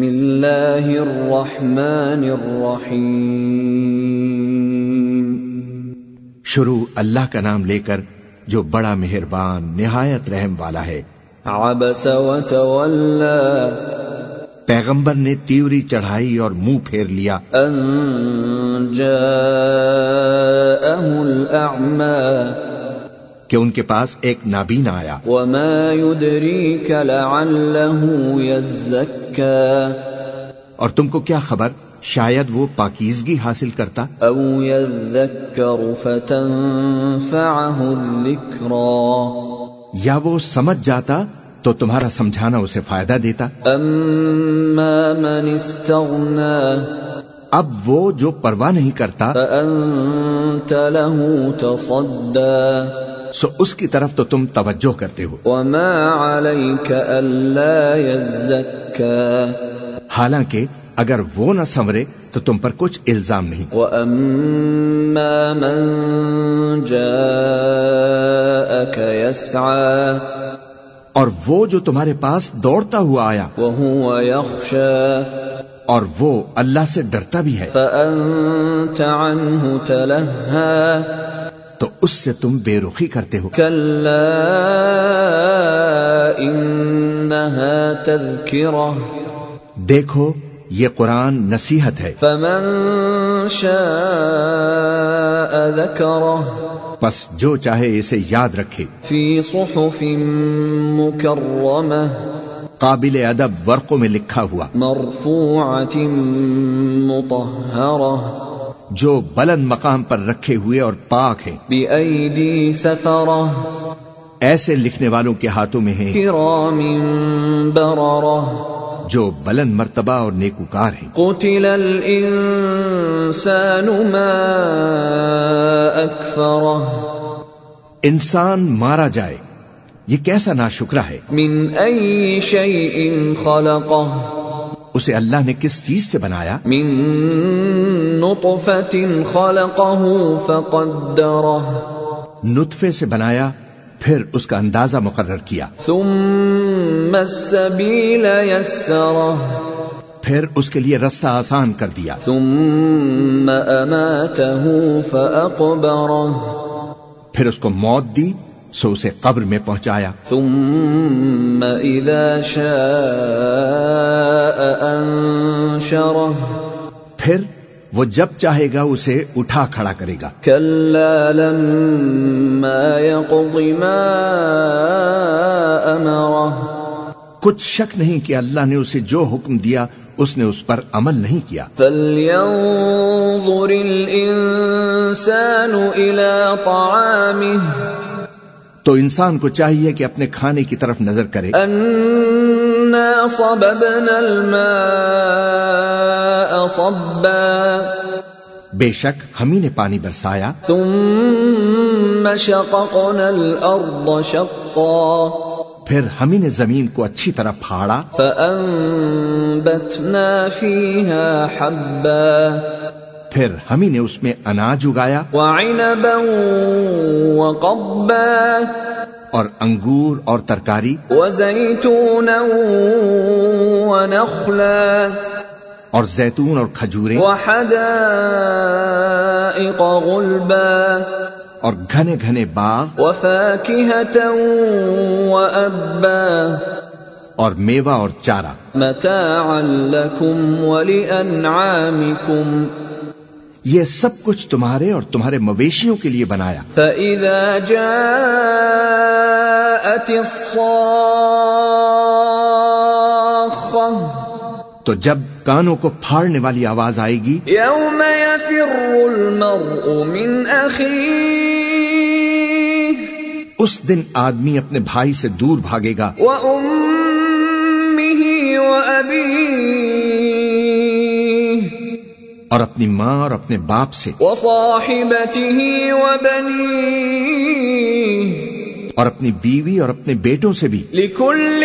بسم اللہ الرحمن الرحیم شروع اللہ کا نام لے کر جو بڑا مہربان نہایت رحم والا ہے۔ عبس وتولى. پیغمبر نے تیوری چڑھائی اور منہ پھیر لیا۔ ان جاءه الاعمى کہ ان کے پاس ایک نابین آیا۔ وما يدريك لعله يزكى. اور تم کو کیا خبر؟ شاید وہ پاکیزگی حاصل کرتا؟ او يذكر فتنفعه الذكرى. یا وہ سمجھ جاتا تو تمہارا سمجھانا اسے فائدہ دیتا؟ اما من استغنى اب وہ جو پرواہ نہیں کرتا فانت له تصدى. سو اس کی طرف تو تم توجہ کرتے ہو۔ وما عليك الا يزكى۔ حالانکہ اگر وہ نہ سنورے تو تم پر کچھ الزام نہیں۔ واما من جاءك يسعى۔ اور وہ جو تمہارے پاس دوڑتا ہوا آیا۔ وهو يخشى۔ اور وہ اللہ سے ڈرتا بھی ہے۔ فانت عنه تلهى۔ تو اس سے تم بے رخی کرتے ہو۔ انها دیکھو یہ قرآن نصیحت ہے۔ فمن شاء ذكره پس جو چاہے اسے یاد رکھے۔ في صحف مكرمه قابل ادب ورقوں میں لکھا ہوا۔ مرفوعه مطهره جو بلند مقام پر رکھے ہوئے اور پاک ہیں۔ ایسے لکھنے والوں کے ہاتھوں میں ہیں جو بلند مرتبہ اور نیکوکار ہیں۔ قتل الانسان ما انسان مارا جائے یہ کیسا ناشکرا ہے؟ من اي شيء خلقه. اسے اللہ نے کس چیز سے بنایا؟ من نطفه خلقه فقدره. نطفے سے بنایا پھر اس کا اندازہ مقرر کیا۔ ثم السبيل يسره. پھر اس کے لیے رستہ آسان کر دیا۔ ثم اماته فاقبره پھر اس کو موت دی۔ سو اسے قبر میں پہنچایا۔ ثم اذا شاء انشره۔ پھر وہ جب چاہے گا اسے اٹھا کھڑا کرے گا۔ كلا لما يقض ما امره۔ کچھ شک نہیں کہ اللہ نے اسے جو حکم دیا اس نے اس پر عمل نہیں کیا۔ فلينظر الانسان الى طعامه۔ تو انسان کو چاہیے کہ اپنے کھانے کی طرف نظر کرے۔ انا صببنا الماء صبا۔ بے شک ہم ہی نے پانی برسایا۔ ثم شققنا الارض شقا۔ پھر ہم ہی نے زمین کو اچھی طرح پھاڑا۔ فانبتنا فيها حبا۔ پھر ہم ہی نے اس میں اناج اگایا وعنبا وقبا اور انگور اور ترکاری وزيتونا ونخلا اور زیتون اور کھجوریں وحدائق غلبا اور گھنے گھنے باغ وأبا اور میوہ اور چارہ متاعا لكم ولأنعامكم یہ سب کچھ تمہارے اور تمہارے مویشیوں کے لیے بنایا۔ فإذا جاءت الصاخة تو جب کانوں کو پھاڑنے والی آواز آئے گی يوم يفر المرء من اس دن آدمی اپنے بھائی سے دور بھاگے گا۔ وأمه وأبيه اور اپنی ماں اور اپنے باپ سے اور اپنی بیوی اور اپنے بیٹوں سے بھی لكل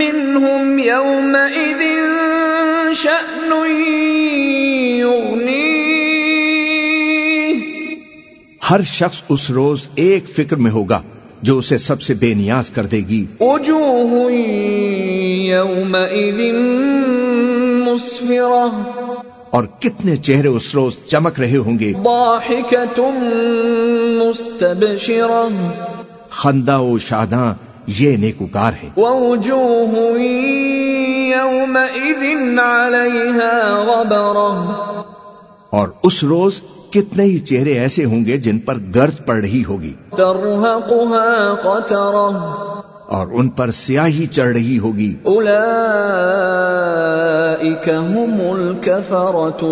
منهم يومئذ شأن ہر شخص اس روز ایک فکر میں ہوگا جو اسے سب سے بے نیاز کر دے گی۔ وجوه يومئذ اور کتنے چہرے اس روز چمک رہے ہوں گے؟ خندہ و شاداں یہ نیکوکار ہے اور اس روز کتنے ہی چہرے ایسے ہوں گے جن پر گرد پڑ رہی ہوگی؟ اور ان پر سیاہی چڑھ رہی ہوگی۔ هم الكفرة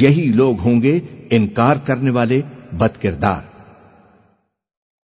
یہی لوگ ہوں گے انکار کرنے والے بد کردار